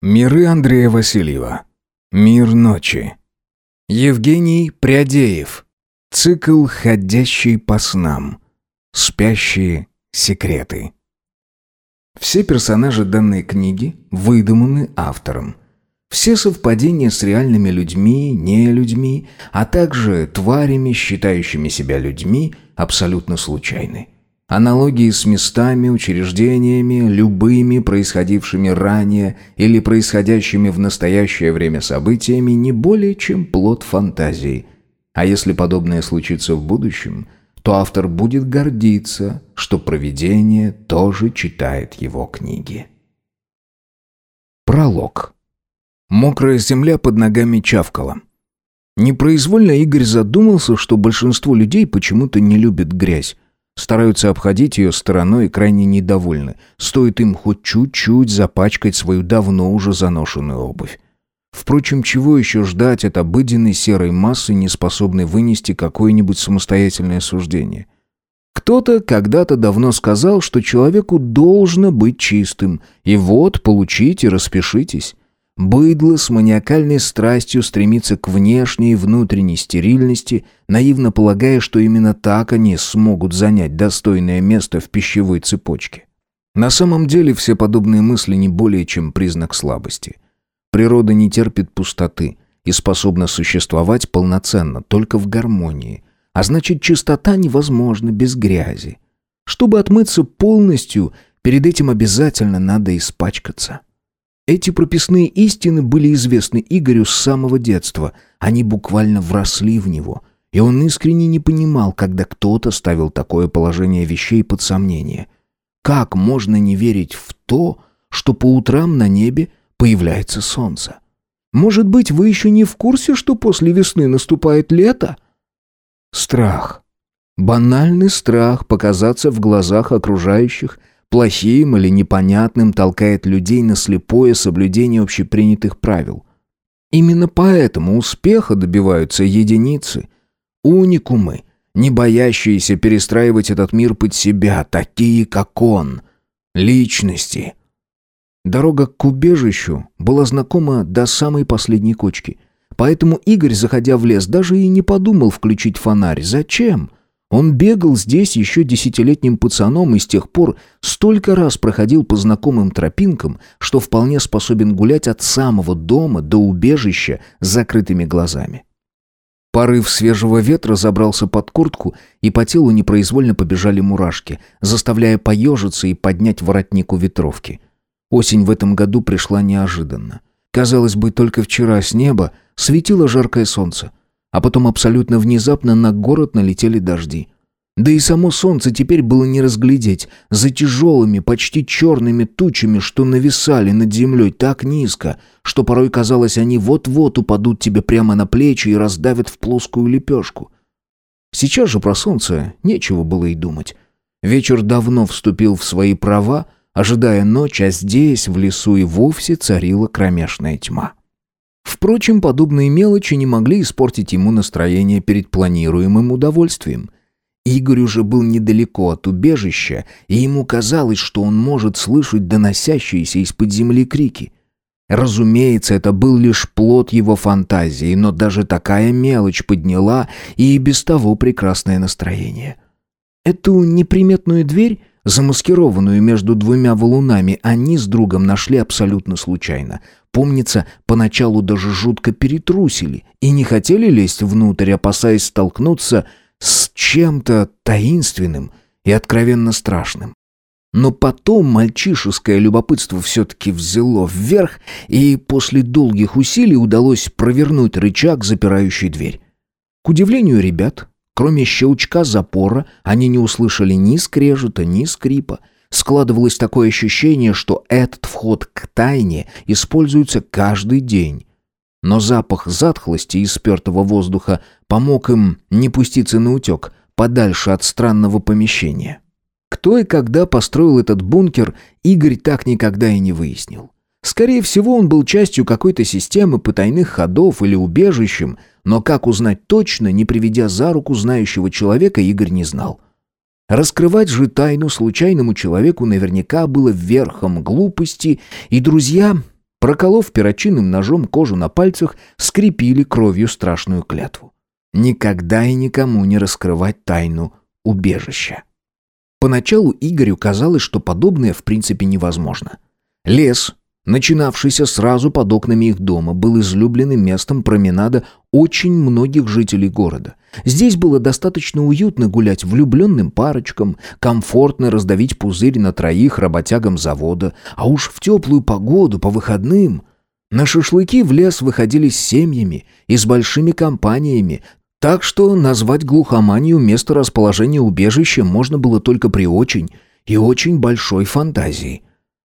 Миры Андрея Васильева. Мир ночи. Евгений Прядеев. Цикл «Ходящий по снам». Спящие секреты. Все персонажи данной книги выдуманы автором. Все совпадения с реальными людьми, не людьми, а также тварями, считающими себя людьми, абсолютно случайны. Аналогии с местами, учреждениями, любыми происходившими ранее или происходящими в настоящее время событиями не более чем плод фантазии. А если подобное случится в будущем, то автор будет гордиться, что провидение тоже читает его книги. Пролог. Мокрая земля под ногами чавкала. Непроизвольно Игорь задумался, что большинство людей почему-то не любят грязь. Стараются обходить ее стороной и крайне недовольны. Стоит им хоть чуть-чуть запачкать свою давно уже заношенную обувь. Впрочем, чего еще ждать от обыденной серой массы, не способной вынести какое-нибудь самостоятельное суждение? Кто-то когда-то давно сказал, что человеку должно быть чистым, и вот, получите, распишитесь. Быдло с маниакальной страстью стремится к внешней и внутренней стерильности, наивно полагая, что именно так они смогут занять достойное место в пищевой цепочке. На самом деле все подобные мысли не более чем признак слабости. Природа не терпит пустоты и способна существовать полноценно, только в гармонии. А значит, чистота невозможна без грязи. Чтобы отмыться полностью, перед этим обязательно надо испачкаться. Эти прописные истины были известны Игорю с самого детства. Они буквально вросли в него. И он искренне не понимал, когда кто-то ставил такое положение вещей под сомнение. Как можно не верить в то, что по утрам на небе появляется солнце? Может быть, вы еще не в курсе, что после весны наступает лето? Страх. Банальный страх показаться в глазах окружающих плохим или непонятным толкает людей на слепое соблюдение общепринятых правил. Именно поэтому успеха добиваются единицы, уникумы, не боящиеся перестраивать этот мир под себя, такие как он, личности. Дорога к убежищу была знакома до самой последней кочки, поэтому Игорь, заходя в лес, даже и не подумал включить фонарь. Зачем? Он бегал здесь еще десятилетним пацаном и с тех пор столько раз проходил по знакомым тропинкам, что вполне способен гулять от самого дома до убежища с закрытыми глазами. Порыв свежего ветра забрался под куртку, и по телу непроизвольно побежали мурашки, заставляя поежиться и поднять воротник у ветровки. Осень в этом году пришла неожиданно. Казалось бы, только вчера с неба светило жаркое солнце, а потом абсолютно внезапно на город налетели дожди. Да и само солнце теперь было не разглядеть за тяжелыми, почти черными тучами, что нависали над землей так низко, что порой казалось, они вот-вот упадут тебе прямо на плечи и раздавят в плоскую лепешку. Сейчас же про солнце нечего было и думать. Вечер давно вступил в свои права, ожидая ночь, а здесь, в лесу, и вовсе царила кромешная тьма. Впрочем, подобные мелочи не могли испортить ему настроение перед планируемым удовольствием. Игорь уже был недалеко от убежища, и ему казалось, что он может слышать доносящиеся из-под земли крики. Разумеется, это был лишь плод его фантазии, но даже такая мелочь подняла и без того прекрасное настроение. Эту неприметную дверь Замаскированную между двумя валунами они с другом нашли абсолютно случайно. Помнится, поначалу даже жутко перетрусили и не хотели лезть внутрь, опасаясь столкнуться с чем-то таинственным и откровенно страшным. Но потом мальчишеское любопытство все-таки взяло вверх, и после долгих усилий удалось провернуть рычаг, запирающий дверь. К удивлению ребят, Кроме щелчка запора, они не услышали ни скрежета, ни скрипа. Складывалось такое ощущение, что этот вход к тайне используется каждый день. Но запах затхлости и спертого воздуха помог им не пуститься на утек, подальше от странного помещения. Кто и когда построил этот бункер, Игорь так никогда и не выяснил. Скорее всего, он был частью какой-то системы потайных ходов или убежищем, но как узнать точно, не приведя за руку знающего человека, Игорь не знал. Раскрывать же тайну случайному человеку наверняка было верхом глупости, и друзья проколов перочинным ножом кожу на пальцах, скрепили кровью страшную клятву. Никогда и никому не раскрывать тайну убежища. Поначалу Игорю казалось, что подобное в принципе невозможно. Лес, начинавшийся сразу под окнами их дома, был излюбленным местом променада очень многих жителей города. Здесь было достаточно уютно гулять влюбленным парочкам, комфортно раздавить пузырь на троих работягам завода, а уж в теплую погоду по выходным на шашлыки в лес выходили с семьями и с большими компаниями, так что назвать глухоманию место расположения убежища можно было только при очень и очень большой фантазии.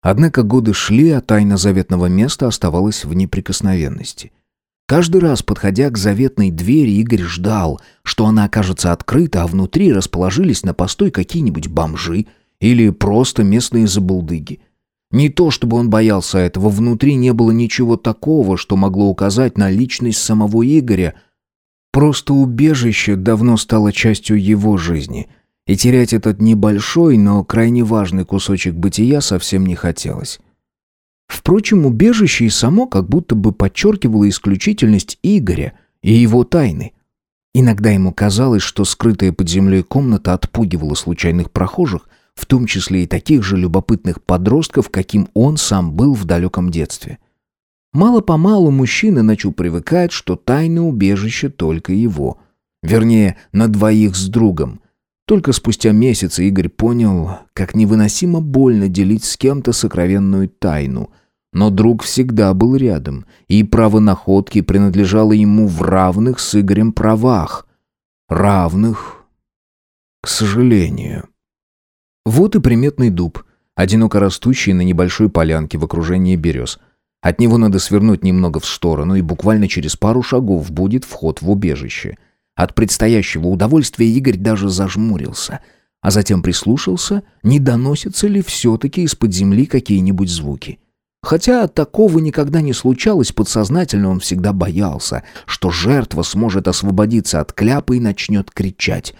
Однако годы шли, а тайна заветного места оставалась в неприкосновенности. Каждый раз, подходя к заветной двери, Игорь ждал, что она окажется открыта, а внутри расположились на постой какие-нибудь бомжи или просто местные забулдыги. Не то чтобы он боялся этого, внутри не было ничего такого, что могло указать на личность самого Игоря – Просто убежище давно стало частью его жизни, и терять этот небольшой, но крайне важный кусочек бытия совсем не хотелось. Впрочем, убежище и само как будто бы подчеркивало исключительность Игоря и его тайны. Иногда ему казалось, что скрытая под землей комната отпугивала случайных прохожих, в том числе и таких же любопытных подростков, каким он сам был в далеком детстве – Мало-помалу мужчина начал привыкать, что тайное убежище только его. Вернее, на двоих с другом. Только спустя месяцы Игорь понял, как невыносимо больно делить с кем-то сокровенную тайну. Но друг всегда был рядом, и право находки принадлежало ему в равных с Игорем правах. Равных, к сожалению. Вот и приметный дуб, одиноко растущий на небольшой полянке в окружении берез – от него надо свернуть немного в сторону, и буквально через пару шагов будет вход в убежище. От предстоящего удовольствия Игорь даже зажмурился, а затем прислушался, не доносятся ли все-таки из-под земли какие-нибудь звуки. Хотя такого никогда не случалось, подсознательно он всегда боялся, что жертва сможет освободиться от кляпа и начнет кричать.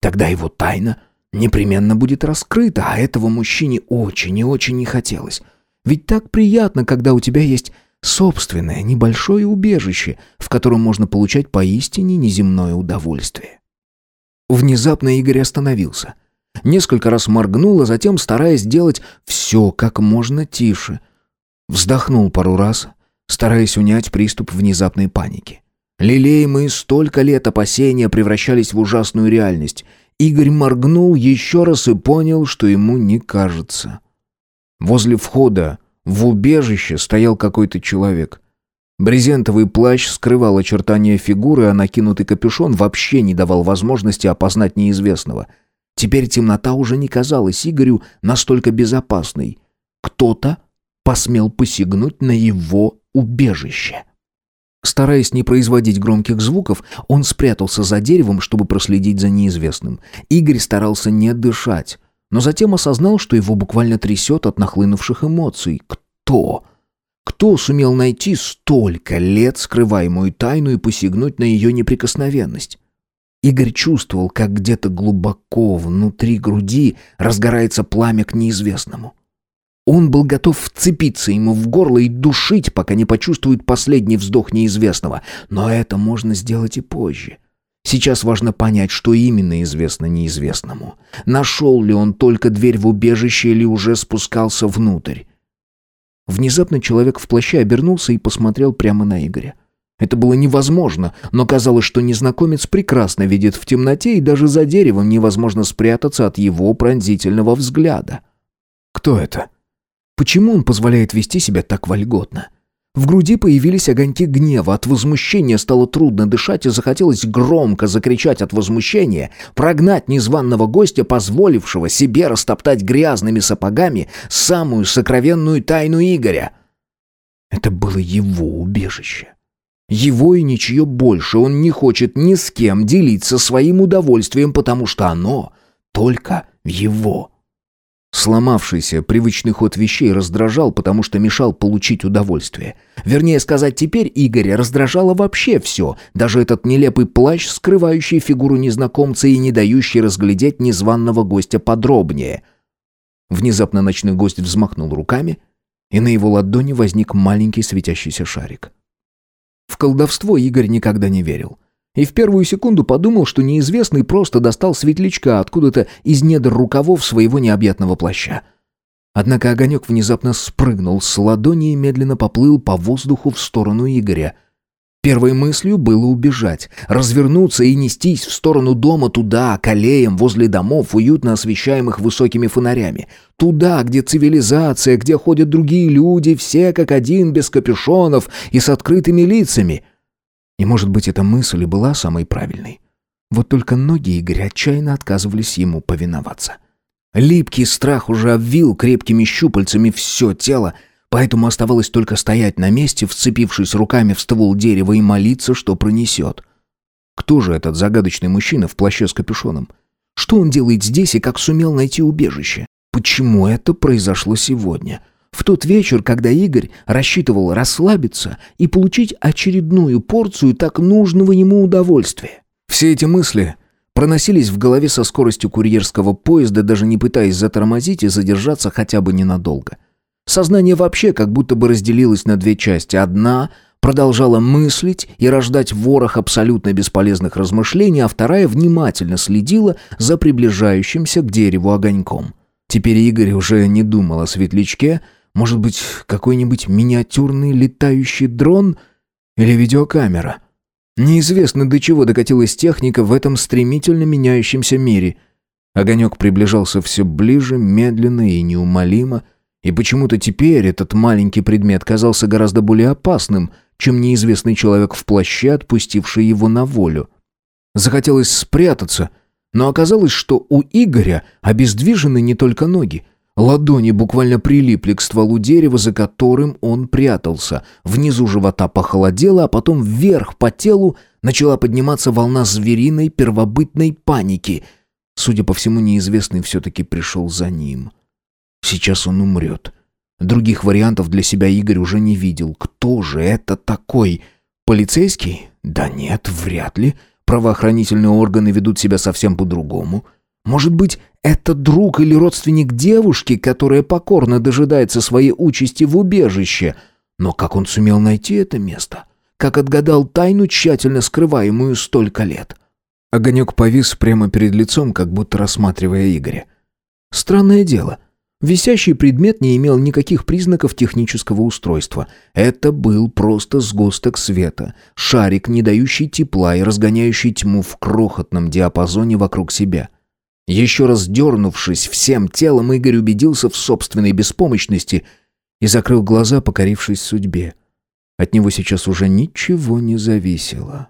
Тогда его тайна непременно будет раскрыта, а этого мужчине очень и очень не хотелось. Ведь так приятно, когда у тебя есть собственное небольшое убежище, в котором можно получать поистине неземное удовольствие. Внезапно Игорь остановился. Несколько раз моргнул, а затем, стараясь сделать все как можно тише, вздохнул пару раз, стараясь унять приступ внезапной паники. Лелеемые столько лет опасения превращались в ужасную реальность. Игорь моргнул еще раз и понял, что ему не кажется. Возле входа в убежище стоял какой-то человек. Брезентовый плащ скрывал очертания фигуры, а накинутый капюшон вообще не давал возможности опознать неизвестного. Теперь темнота уже не казалась Игорю настолько безопасной. Кто-то посмел посягнуть на его убежище. Стараясь не производить громких звуков, он спрятался за деревом, чтобы проследить за неизвестным. Игорь старался не дышать но затем осознал, что его буквально трясет от нахлынувших эмоций. Кто? Кто сумел найти столько лет скрываемую тайну и посягнуть на ее неприкосновенность? Игорь чувствовал, как где-то глубоко внутри груди разгорается пламя к неизвестному. Он был готов вцепиться ему в горло и душить, пока не почувствует последний вздох неизвестного. Но это можно сделать и позже. Сейчас важно понять, что именно известно неизвестному. Нашел ли он только дверь в убежище или уже спускался внутрь? Внезапно человек в плаще обернулся и посмотрел прямо на Игоря. Это было невозможно, но казалось, что незнакомец прекрасно видит в темноте, и даже за деревом невозможно спрятаться от его пронзительного взгляда. Кто это? Почему он позволяет вести себя так вольготно? В груди появились огоньки гнева, от возмущения стало трудно дышать и захотелось громко закричать от возмущения, прогнать незваного гостя, позволившего себе растоптать грязными сапогами самую сокровенную тайну Игоря. Это было его убежище. Его и ничье больше, он не хочет ни с кем делиться своим удовольствием, потому что оно только его. Сломавшийся привычный ход вещей раздражал, потому что мешал получить удовольствие. Вернее сказать, теперь Игоря раздражало вообще все, даже этот нелепый плащ, скрывающий фигуру незнакомца и не дающий разглядеть незваного гостя подробнее. Внезапно ночной гость взмахнул руками, и на его ладони возник маленький светящийся шарик. В колдовство Игорь никогда не верил. И в первую секунду подумал, что неизвестный просто достал светлячка откуда-то из недр рукавов своего необъятного плаща. Однако огонек внезапно спрыгнул с ладони и медленно поплыл по воздуху в сторону Игоря. Первой мыслью было убежать, развернуться и нестись в сторону дома туда, к аллеям возле домов, уютно освещаемых высокими фонарями. Туда, где цивилизация, где ходят другие люди, все как один, без капюшонов и с открытыми лицами. И, может быть, эта мысль и была самой правильной. Вот только ноги Игоря отчаянно отказывались ему повиноваться. Липкий страх уже обвил крепкими щупальцами все тело, поэтому оставалось только стоять на месте, вцепившись руками в ствол дерева и молиться, что пронесет. Кто же этот загадочный мужчина в плаще с капюшоном? Что он делает здесь и как сумел найти убежище? Почему это произошло сегодня? Тот вечер, когда Игорь рассчитывал расслабиться и получить очередную порцию так нужного ему удовольствия. Все эти мысли проносились в голове со скоростью курьерского поезда, даже не пытаясь затормозить и задержаться хотя бы ненадолго. Сознание вообще как будто бы разделилось на две части. Одна продолжала мыслить и рождать ворох абсолютно бесполезных размышлений, а вторая внимательно следила за приближающимся к дереву огоньком. Теперь Игорь уже не думал о светлячке, может быть, какой-нибудь миниатюрный летающий дрон или видеокамера? Неизвестно, до чего докатилась техника в этом стремительно меняющемся мире. Огонек приближался все ближе, медленно и неумолимо, и почему-то теперь этот маленький предмет казался гораздо более опасным, чем неизвестный человек в плаще, отпустивший его на волю. Захотелось спрятаться, но оказалось, что у Игоря обездвижены не только ноги, Ладони буквально прилипли к стволу дерева, за которым он прятался. Внизу живота похолодело, а потом вверх по телу начала подниматься волна звериной первобытной паники. Судя по всему, неизвестный все-таки пришел за ним. Сейчас он умрет. Других вариантов для себя Игорь уже не видел. Кто же это такой? Полицейский? Да нет, вряд ли. Правоохранительные органы ведут себя совсем по-другому. — может быть, это друг или родственник девушки, которая покорно дожидается своей участи в убежище. Но как он сумел найти это место? Как отгадал тайну, тщательно скрываемую столько лет? Огонек повис прямо перед лицом, как будто рассматривая Игоря. Странное дело. Висящий предмет не имел никаких признаков технического устройства. Это был просто сгусток света, шарик, не дающий тепла и разгоняющий тьму в крохотном диапазоне вокруг себя — еще раз дернувшись всем телом, Игорь убедился в собственной беспомощности и закрыл глаза, покорившись судьбе. От него сейчас уже ничего не зависело.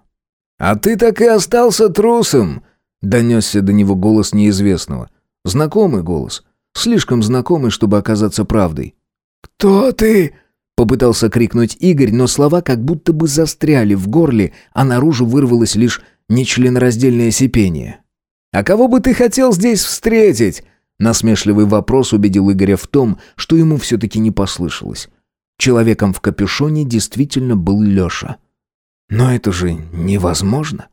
«А ты так и остался трусом!» — донесся до него голос неизвестного. Знакомый голос. Слишком знакомый, чтобы оказаться правдой. «Кто ты?» — попытался крикнуть Игорь, но слова как будто бы застряли в горле, а наружу вырвалось лишь нечленораздельное сипение. «А кого бы ты хотел здесь встретить?» Насмешливый вопрос убедил Игоря в том, что ему все-таки не послышалось. Человеком в капюшоне действительно был Леша. Но это же невозможно.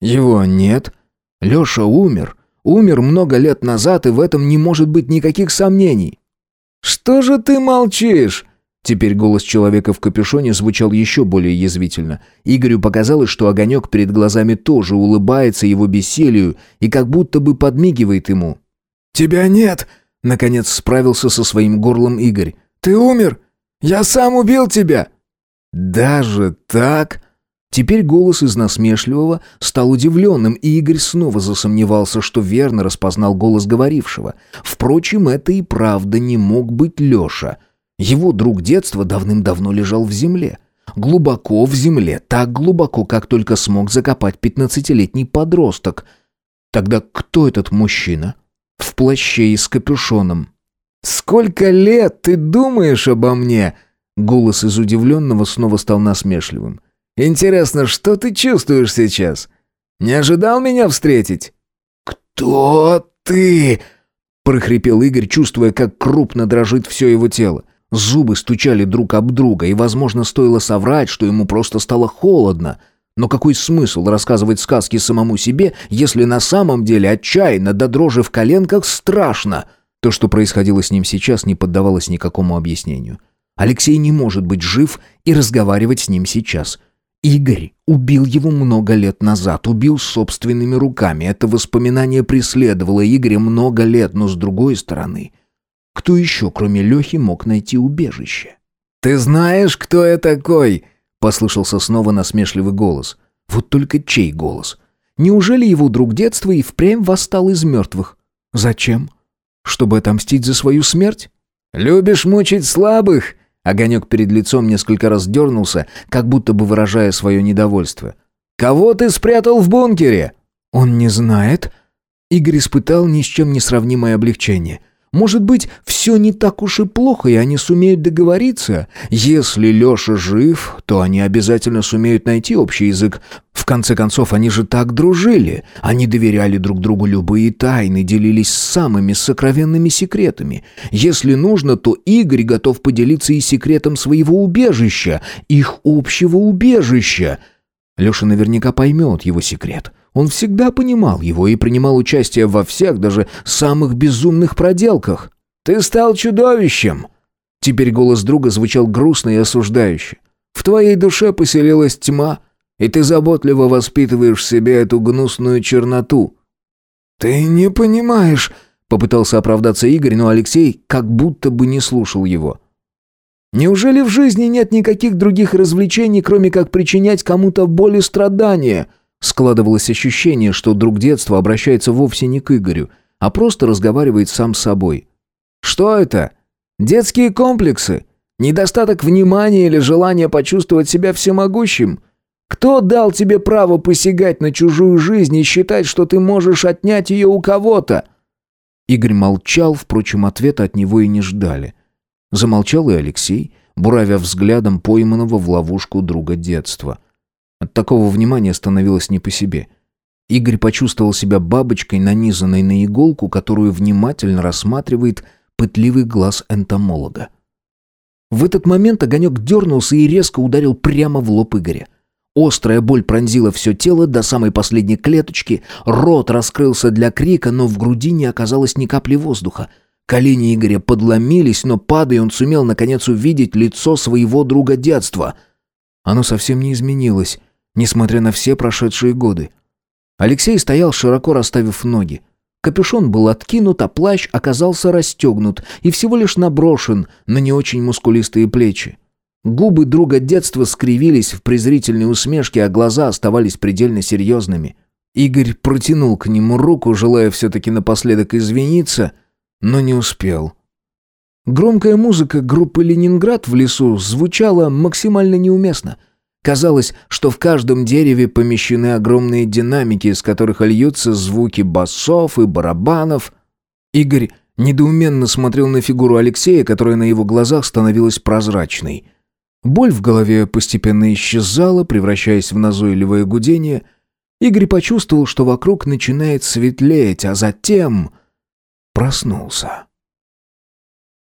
Его нет. Леша умер. Умер много лет назад, и в этом не может быть никаких сомнений. «Что же ты молчишь?» Теперь голос человека в капюшоне звучал еще более язвительно. Игорю показалось, что огонек перед глазами тоже улыбается его беселью и как будто бы подмигивает ему. «Тебя нет!» — наконец справился со своим горлом Игорь. «Ты умер! Я сам убил тебя!» «Даже так?» Теперь голос из насмешливого стал удивленным, и Игорь снова засомневался, что верно распознал голос говорившего. Впрочем, это и правда не мог быть Леша — его друг детства давным-давно лежал в земле. Глубоко в земле, так глубоко, как только смог закопать пятнадцатилетний подросток. Тогда кто этот мужчина? В плаще и с капюшоном. «Сколько лет ты думаешь обо мне?» Голос из удивленного снова стал насмешливым. «Интересно, что ты чувствуешь сейчас? Не ожидал меня встретить?» «Кто ты?» — прохрипел Игорь, чувствуя, как крупно дрожит все его тело. Зубы стучали друг об друга, и, возможно, стоило соврать, что ему просто стало холодно. Но какой смысл рассказывать сказки самому себе, если на самом деле отчаянно, до дрожи в коленках, страшно? То, что происходило с ним сейчас, не поддавалось никакому объяснению. Алексей не может быть жив и разговаривать с ним сейчас. Игорь убил его много лет назад, убил собственными руками. Это воспоминание преследовало Игоря много лет, но с другой стороны, кто еще, кроме Лехи, мог найти убежище? «Ты знаешь, кто я такой?» — послышался снова насмешливый голос. Вот только чей голос? Неужели его друг детства и впрямь восстал из мертвых? Зачем? Чтобы отомстить за свою смерть? «Любишь мучить слабых?» Огонек перед лицом несколько раз дернулся, как будто бы выражая свое недовольство. «Кого ты спрятал в бункере?» «Он не знает». Игорь испытал ни с чем не сравнимое облегчение – может быть, все не так уж и плохо, и они сумеют договориться? Если Леша жив, то они обязательно сумеют найти общий язык. В конце концов, они же так дружили. Они доверяли друг другу любые тайны, делились самыми сокровенными секретами. Если нужно, то Игорь готов поделиться и секретом своего убежища, их общего убежища. Леша наверняка поймет его секрет. Он всегда понимал его и принимал участие во всех, даже самых безумных проделках. «Ты стал чудовищем!» Теперь голос друга звучал грустно и осуждающе. «В твоей душе поселилась тьма, и ты заботливо воспитываешь в себе эту гнусную черноту». «Ты не понимаешь...» — попытался оправдаться Игорь, но Алексей как будто бы не слушал его. «Неужели в жизни нет никаких других развлечений, кроме как причинять кому-то боль и страдания?» Складывалось ощущение, что друг детства обращается вовсе не к Игорю, а просто разговаривает сам с собой. «Что это? Детские комплексы? Недостаток внимания или желание почувствовать себя всемогущим? Кто дал тебе право посягать на чужую жизнь и считать, что ты можешь отнять ее у кого-то?» Игорь молчал, впрочем, ответа от него и не ждали. Замолчал и Алексей, буравя взглядом пойманного в ловушку друга детства – от такого внимания становилось не по себе. Игорь почувствовал себя бабочкой, нанизанной на иголку, которую внимательно рассматривает пытливый глаз энтомолога. В этот момент огонек дернулся и резко ударил прямо в лоб Игоря. Острая боль пронзила все тело до самой последней клеточки, рот раскрылся для крика, но в груди не оказалось ни капли воздуха. Колени Игоря подломились, но падая он сумел наконец увидеть лицо своего друга детства. Оно совсем не изменилось, несмотря на все прошедшие годы. Алексей стоял, широко расставив ноги. Капюшон был откинут, а плащ оказался расстегнут и всего лишь наброшен на не очень мускулистые плечи. Губы друга детства скривились в презрительной усмешке, а глаза оставались предельно серьезными. Игорь протянул к нему руку, желая все-таки напоследок извиниться, но не успел. Громкая музыка группы «Ленинград» в лесу звучала максимально неуместно – Казалось, что в каждом дереве помещены огромные динамики, из которых льются звуки басов и барабанов. Игорь недоуменно смотрел на фигуру Алексея, которая на его глазах становилась прозрачной. Боль в голове постепенно исчезала, превращаясь в назойливое гудение. Игорь почувствовал, что вокруг начинает светлеть, а затем проснулся.